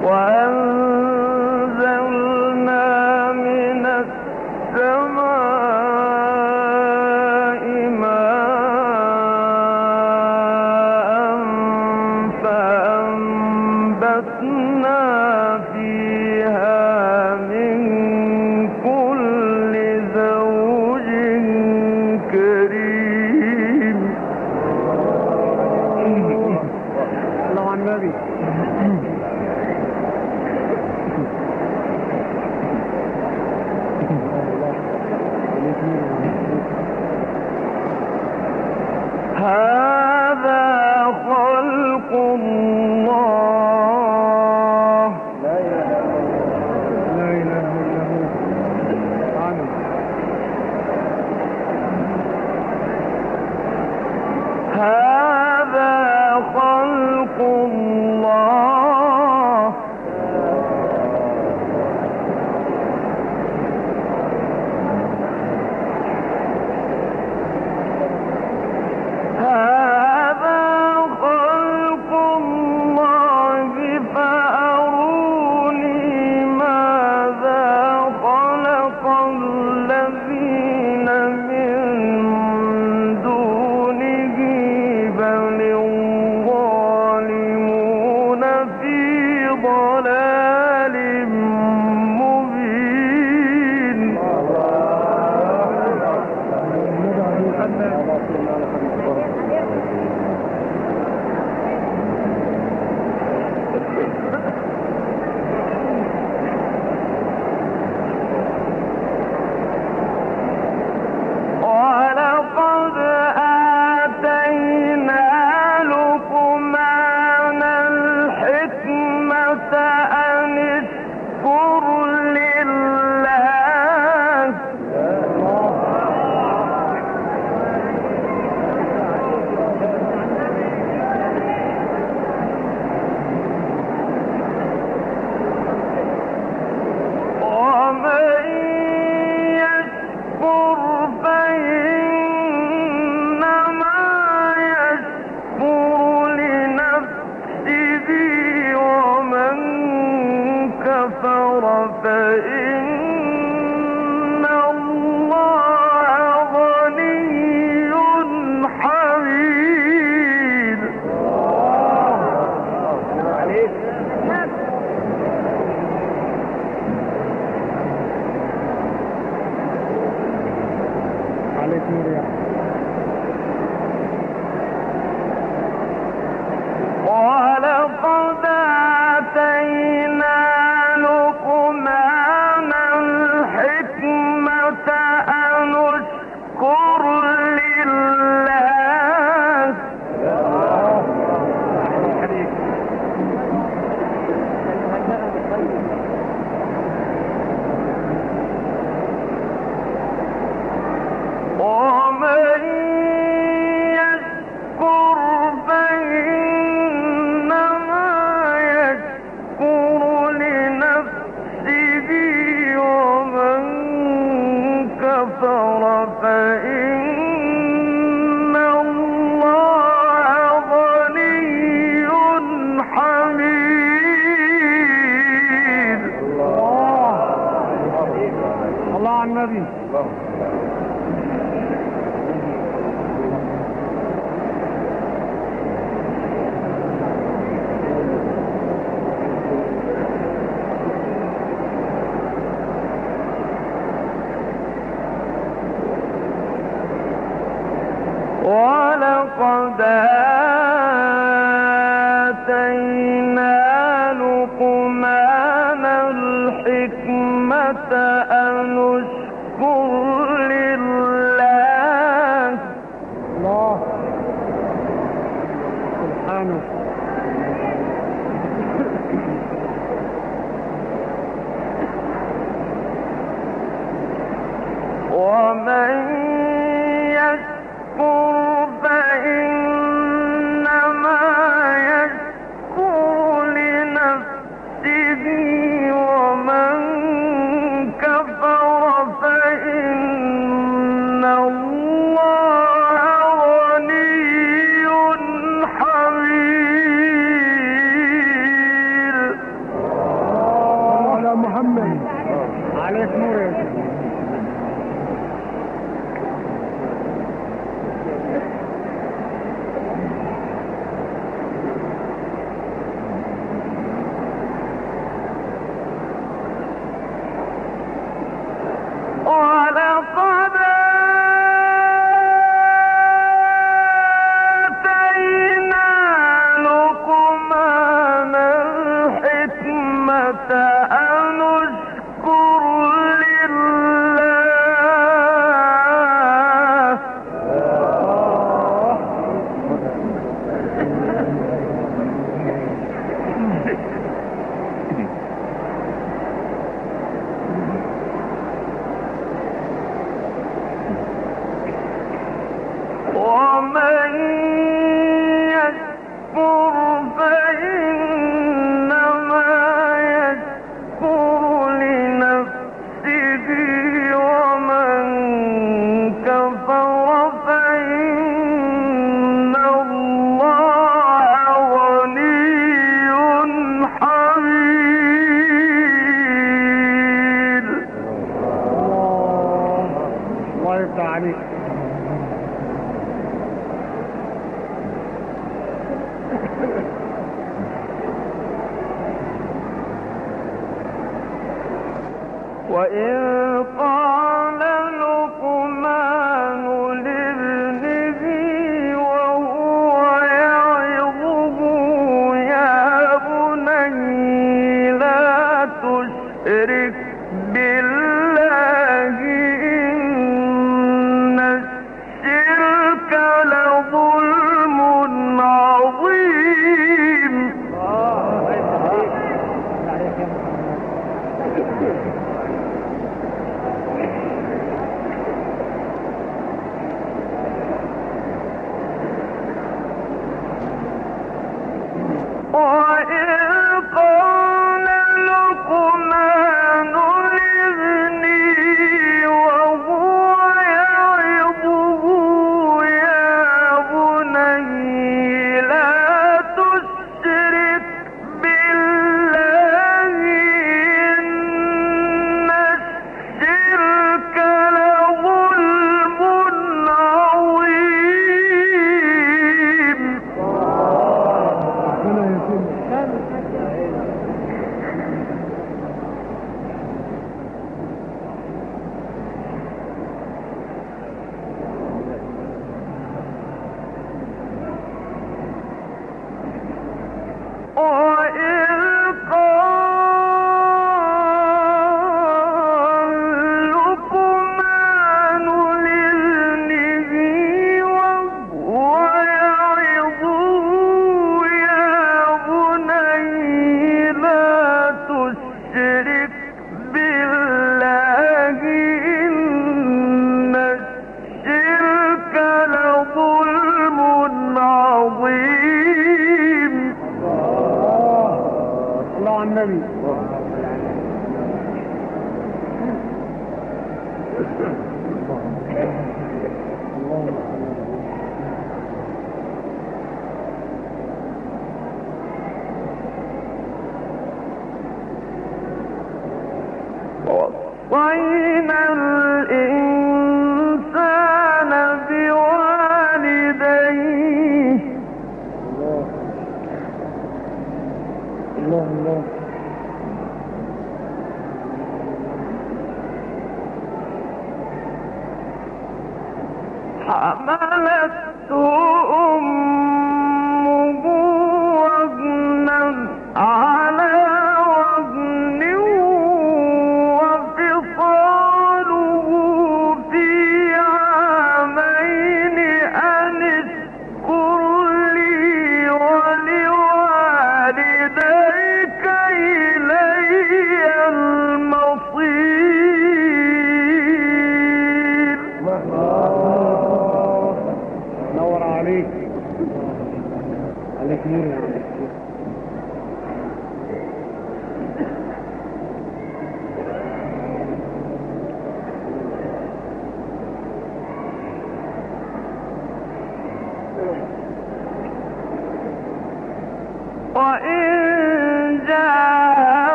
What? Gracias. ولقد آتينا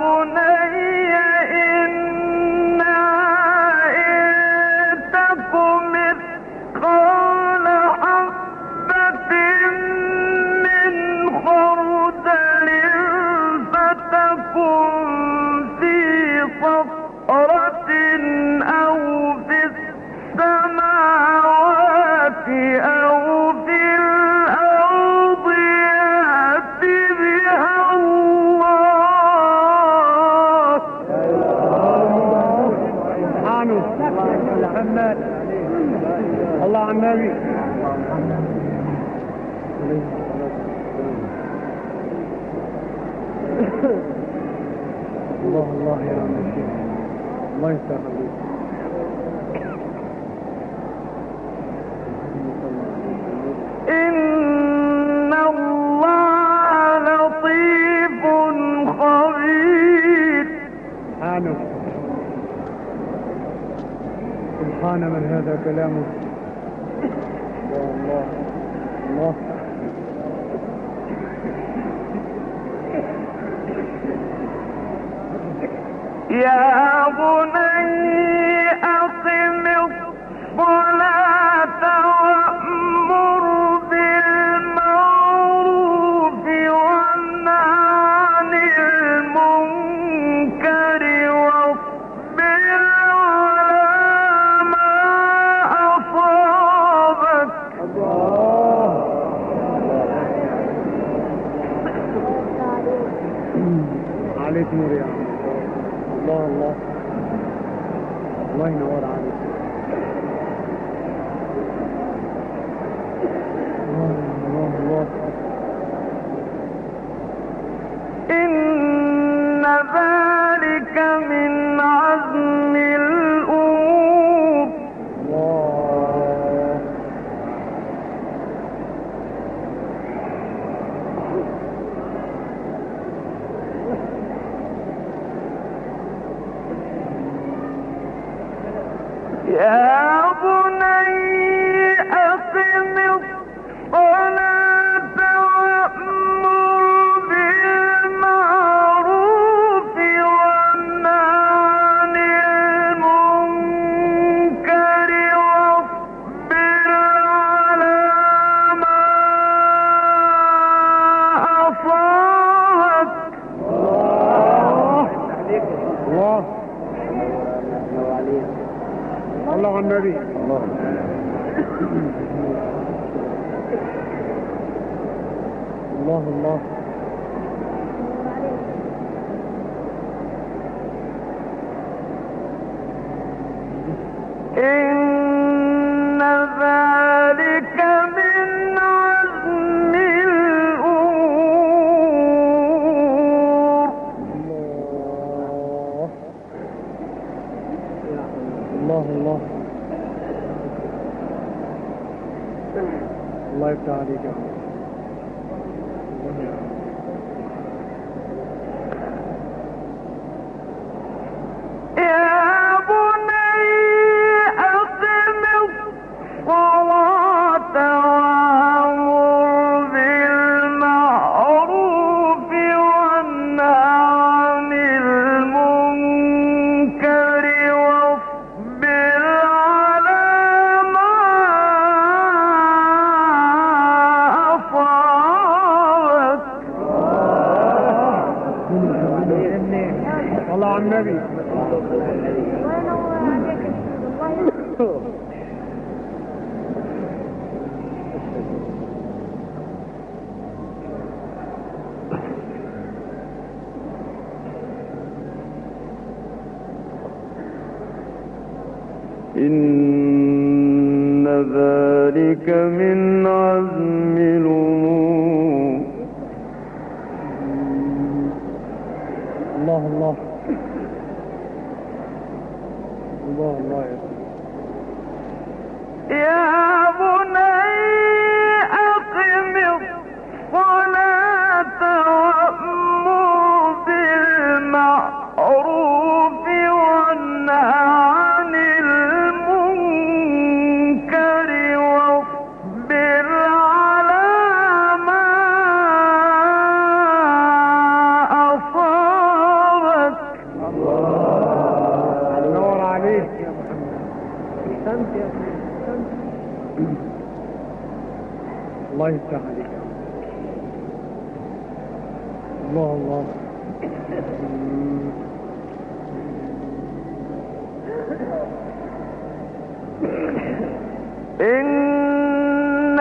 ونادى manera de apelamos. عليك نور يا عم الله الله. الله ينور عليك. left on ego. إن احسنت يا سيدي احسنت الله يفتح عليك. الله الله. إن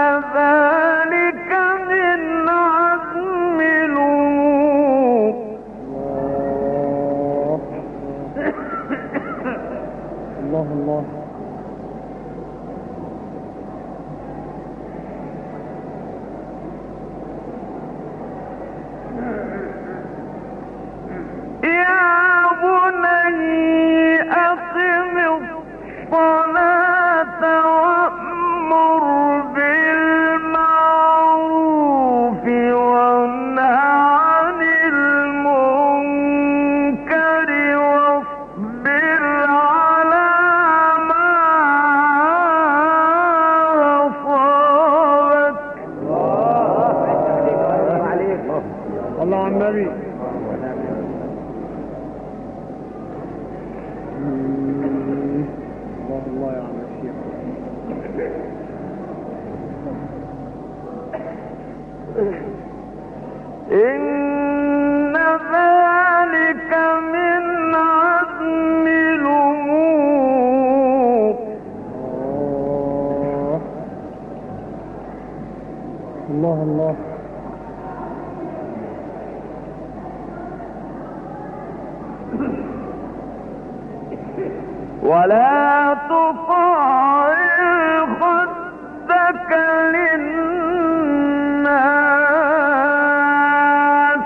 ولا تطعر خدك للناس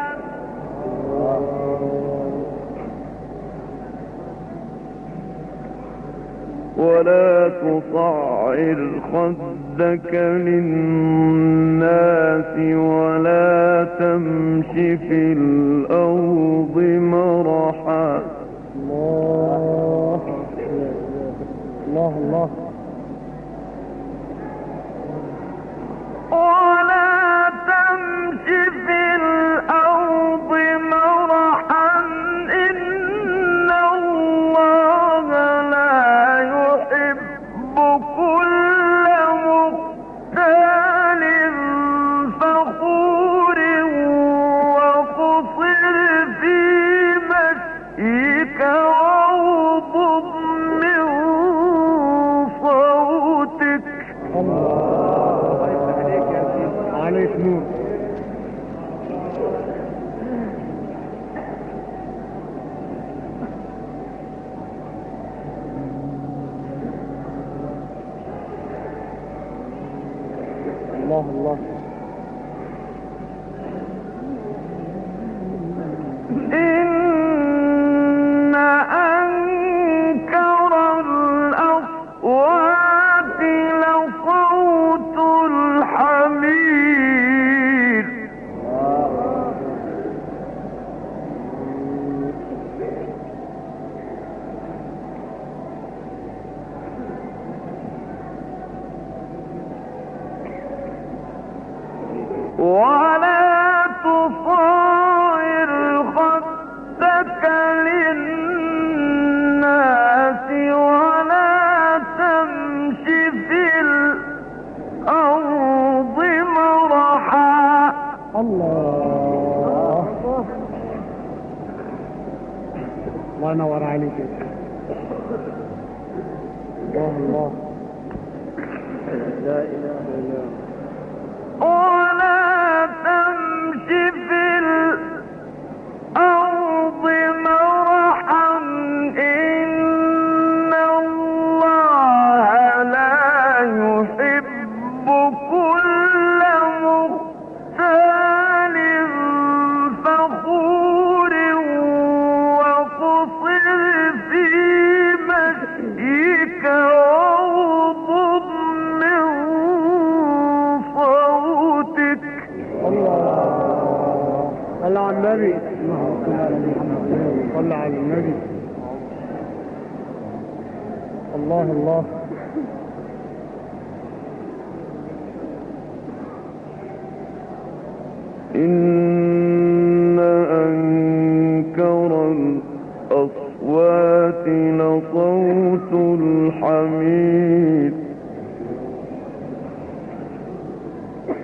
ولا تطاعر خدك للناس ولا تمش في الأرض مرة كل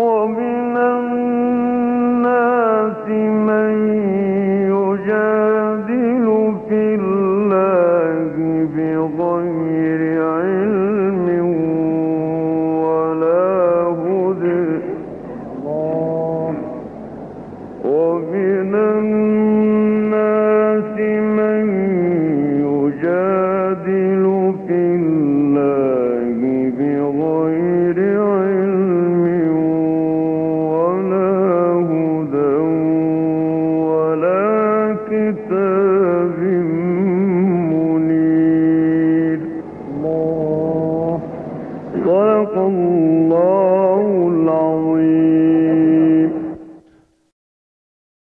我们